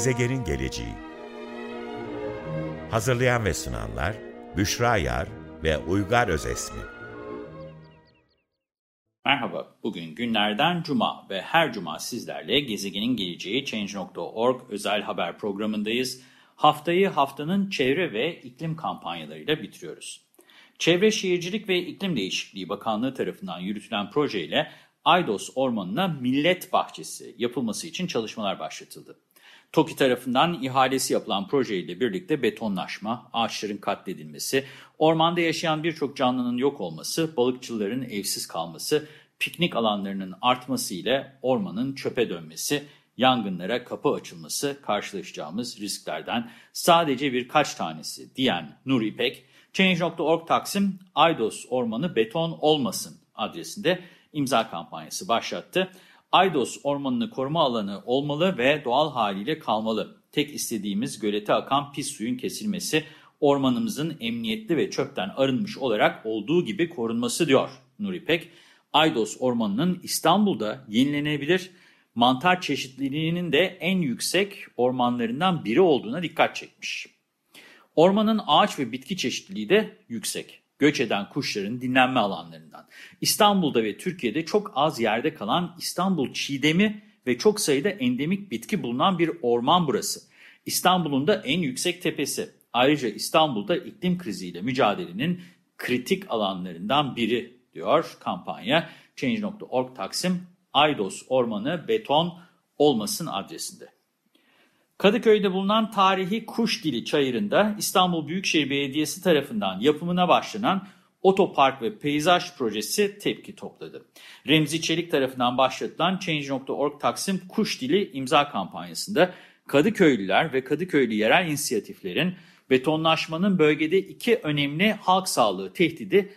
Gezegenin geleceği Hazırlayan ve sunanlar Büşra Yar ve Uygar Özesmi Merhaba, bugün günlerden cuma ve her cuma sizlerle gezegenin geleceği Change.org özel haber programındayız. Haftayı haftanın çevre ve iklim kampanyalarıyla bitiriyoruz. Çevre Şehircilik ve İklim Değişikliği Bakanlığı tarafından yürütülen projeyle Aydos Ormanı'na millet bahçesi yapılması için çalışmalar başlatıldı. TOKİ tarafından ihalesi yapılan projeyle birlikte betonlaşma, ağaçların katledilmesi, ormanda yaşayan birçok canlının yok olması, balıkçıların evsiz kalması, piknik alanlarının artması ile ormanın çöpe dönmesi, yangınlara kapı açılması karşılaşacağımız risklerden sadece birkaç tanesi diyen Nur İpek, Change.org Taksim Aydos Ormanı Beton Olmasın adresinde imza kampanyası başlattı. Aydos ormanını koruma alanı olmalı ve doğal haliyle kalmalı. Tek istediğimiz gölete akan pis suyun kesilmesi, ormanımızın emniyetli ve çöpten arınmış olarak olduğu gibi korunması diyor Nuri Pek. Aydos ormanının İstanbul'da yenilenebilir mantar çeşitliliğinin de en yüksek ormanlarından biri olduğuna dikkat çekmiş. Ormanın ağaç ve bitki çeşitliliği de yüksek göç eden kuşların dinlenme alanlarından. İstanbul'da ve Türkiye'de çok az yerde kalan İstanbul çiğdemi ve çok sayıda endemik bitki bulunan bir orman burası. İstanbul'un da en yüksek tepesi. Ayrıca İstanbul'da iklim kriziyle mücadelenin kritik alanlarından biri diyor kampanya. Change.org Taksim Aydos Ormanı Beton Olmasın adresinde. Kadıköy'de bulunan tarihi Kuşdili Çayırı'nda İstanbul Büyükşehir Belediyesi tarafından yapımına başlanan otopark ve peyzaj projesi tepki topladı. Remzi Çelik tarafından başlatılan Change.org Taksim Kuşdili imza kampanyasında Kadıköylüler ve Kadıköylü yerel inisiyatiflerin betonlaşmanın bölgede iki önemli halk sağlığı tehdidi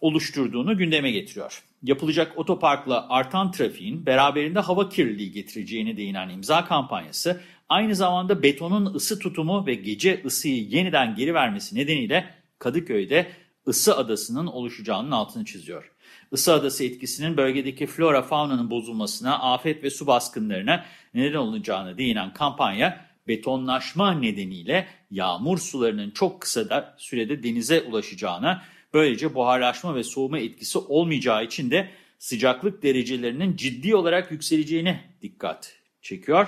oluşturduğunu gündeme getiriyor. Yapılacak otoparkla artan trafiğin beraberinde hava kirliliği getireceğine değinen imza kampanyası aynı zamanda betonun ısı tutumu ve gece ısıyı yeniden geri vermesi nedeniyle Kadıköy'de ısı adasının oluşacağının altını çiziyor. Isı adası etkisinin bölgedeki flora faunanın bozulmasına, afet ve su baskınlarına neden olacağına değinen kampanya, betonlaşma nedeniyle yağmur sularının çok kısa da sürede denize ulaşacağına, böylece buharlaşma ve soğuma etkisi olmayacağı için de sıcaklık derecelerinin ciddi olarak yükseleceğine dikkat çekiyor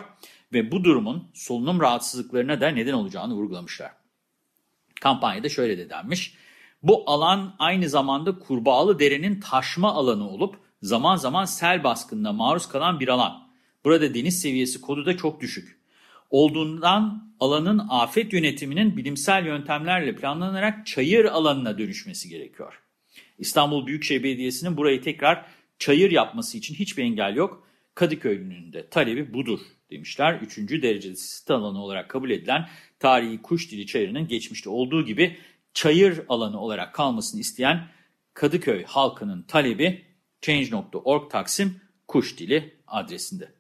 ve bu durumun solunum rahatsızlıklarına da neden olacağını vurgulamışlar. Kampanyada şöyle de denmiş. Bu alan aynı zamanda Kurbağalı Dere'nin taşma alanı olup zaman zaman sel baskınına maruz kalan bir alan. Burada deniz seviyesi kodu da çok düşük. Olduğundan alanın afet yönetiminin bilimsel yöntemlerle planlanarak çayır alanına dönüşmesi gerekiyor. İstanbul Büyükşehir Belediyesi'nin burayı tekrar çayır yapması için hiçbir engel yok. Kadıköylü'nün de talebi budur demişler. Üçüncü derecede sit alanı olarak kabul edilen tarihi kuş dili çayırının geçmişte olduğu gibi çayır alanı olarak kalmasını isteyen Kadıköy halkının talebi Change.org Taksim Kuş Dili adresinde.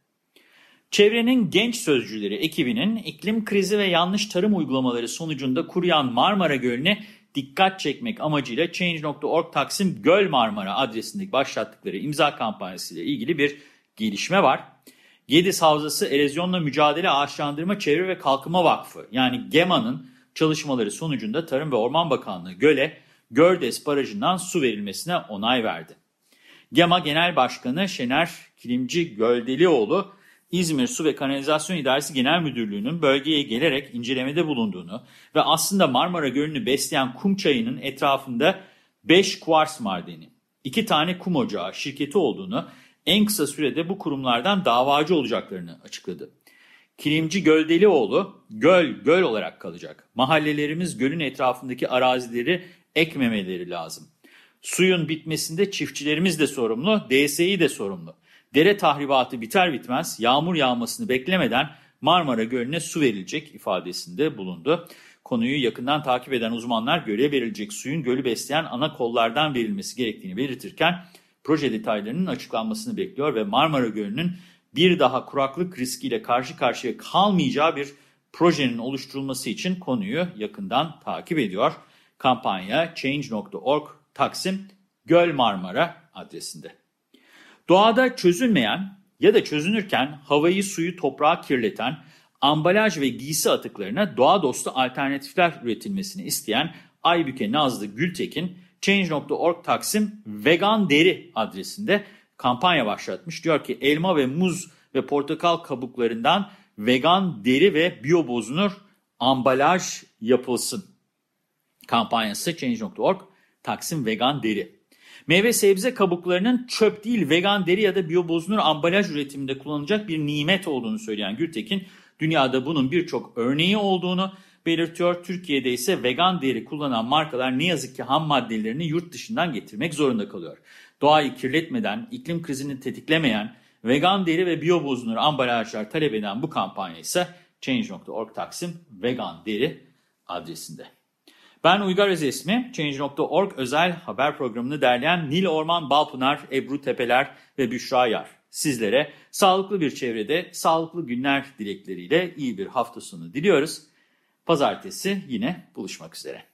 Çevrenin Genç Sözcüleri ekibinin iklim krizi ve yanlış tarım uygulamaları sonucunda kuruyan Marmara Gölü'ne dikkat çekmek amacıyla Change.org Taksim Göl Marmara adresindeki başlattıkları imza kampanyası ile ilgili bir gelişme var. Gediz Havzası Erozyonla Mücadele Ağaçlandırma Çevre ve Kalkınma Vakfı yani GEMA'nın çalışmaları sonucunda Tarım ve Orman Bakanlığı göle Gördes Barajı'ndan su verilmesine onay verdi. GEMA Genel Başkanı Şener Kilimci Göldelioğlu, İzmir Su ve Kanalizasyon İdaresi Genel Müdürlüğü'nün bölgeye gelerek incelemede bulunduğunu ve aslında Marmara Gölü'nü besleyen kum çayının etrafında 5 kuvars madeni, 2 tane kum ocağı şirketi olduğunu en kısa sürede bu kurumlardan davacı olacaklarını açıkladı. Kilimci Göldelioğlu, göl göl olarak kalacak. Mahallelerimiz gölün etrafındaki arazileri ekmemeleri lazım. Suyun bitmesinde çiftçilerimiz de sorumlu, DSİ de sorumlu. Dere tahribatı biter bitmez yağmur yağmasını beklemeden Marmara Gölü'ne su verilecek ifadesinde bulundu. Konuyu yakından takip eden uzmanlar göle verilecek suyun gölü besleyen ana kollardan verilmesi gerektiğini belirtirken proje detaylarının açıklanmasını bekliyor ve Marmara Gölü'nün bir daha kuraklık riskiyle karşı karşıya kalmayacağı bir projenin oluşturulması için konuyu yakından takip ediyor. Kampanya Change.org Taksim Göl Marmara adresinde. Doğada çözülmeyen ya da çözünürken havayı suyu toprağı kirleten ambalaj ve giysi atıklarına doğa dostu alternatifler üretilmesini isteyen Aybüke Nazlı Gültekin, Change.org Taksim Vegan Deri adresinde kampanya başlatmış. Diyor ki elma ve muz ve portakal kabuklarından vegan deri ve biyo bozunur ambalaj yapılsın. Kampanyası Change.org Taksim Vegan Deri. Meyve sebze kabuklarının çöp değil vegan deri ya da biyobozunur ambalaj üretiminde kullanılacak bir nimet olduğunu söyleyen Gültekin, dünyada bunun birçok örneği olduğunu belirtiyor. Türkiye'de ise vegan deri kullanan markalar ne yazık ki ham maddelerini yurt dışından getirmek zorunda kalıyor. Doğayı kirletmeden, iklim krizini tetiklemeyen, vegan deri ve biyobozunur ambalajlar talep eden bu kampanya ise Change.org Taksim Vegan Deri adresinde. Ben Uygar Özesmi, Change.org özel haber programını derleyen Nil Orman Balpınar, Ebru Tepeler ve Büşra Yar. Sizlere sağlıklı bir çevrede, sağlıklı günler dilekleriyle iyi bir hafta sonu diliyoruz. Pazartesi yine buluşmak üzere.